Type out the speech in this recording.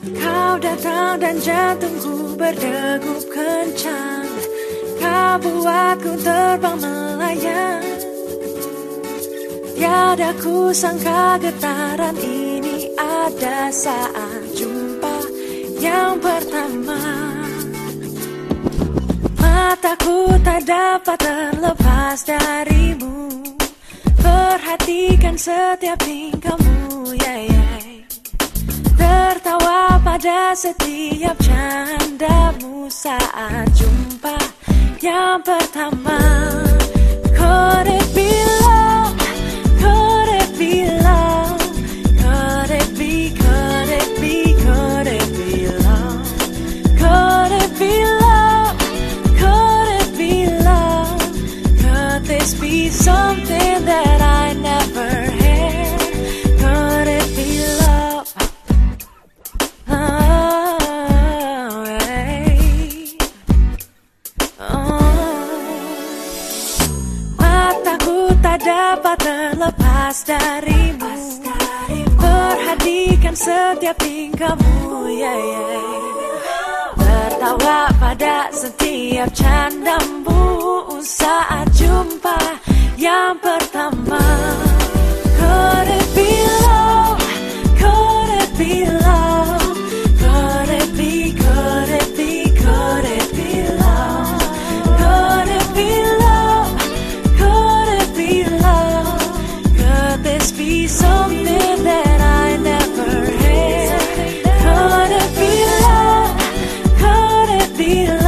Kau datang dan jantungku berdegup kencang. Kau buatku terbang melayang. Tiada ku sangka getaran ini ada saat jumpa yang pertama. Mataku tak dapat terlepas darimu. Perhatikan setiap tingkahmu, yeah, yeah. Tertawa pada setiap candamu saat jumpa yang pertama dapat terlepas darimu Perhatikan setiap tingkahmu yeah, yeah. Tertawa pada setiap candamu Saat jumpa yang pertama be something that I never had. Could it be love? Could it be love?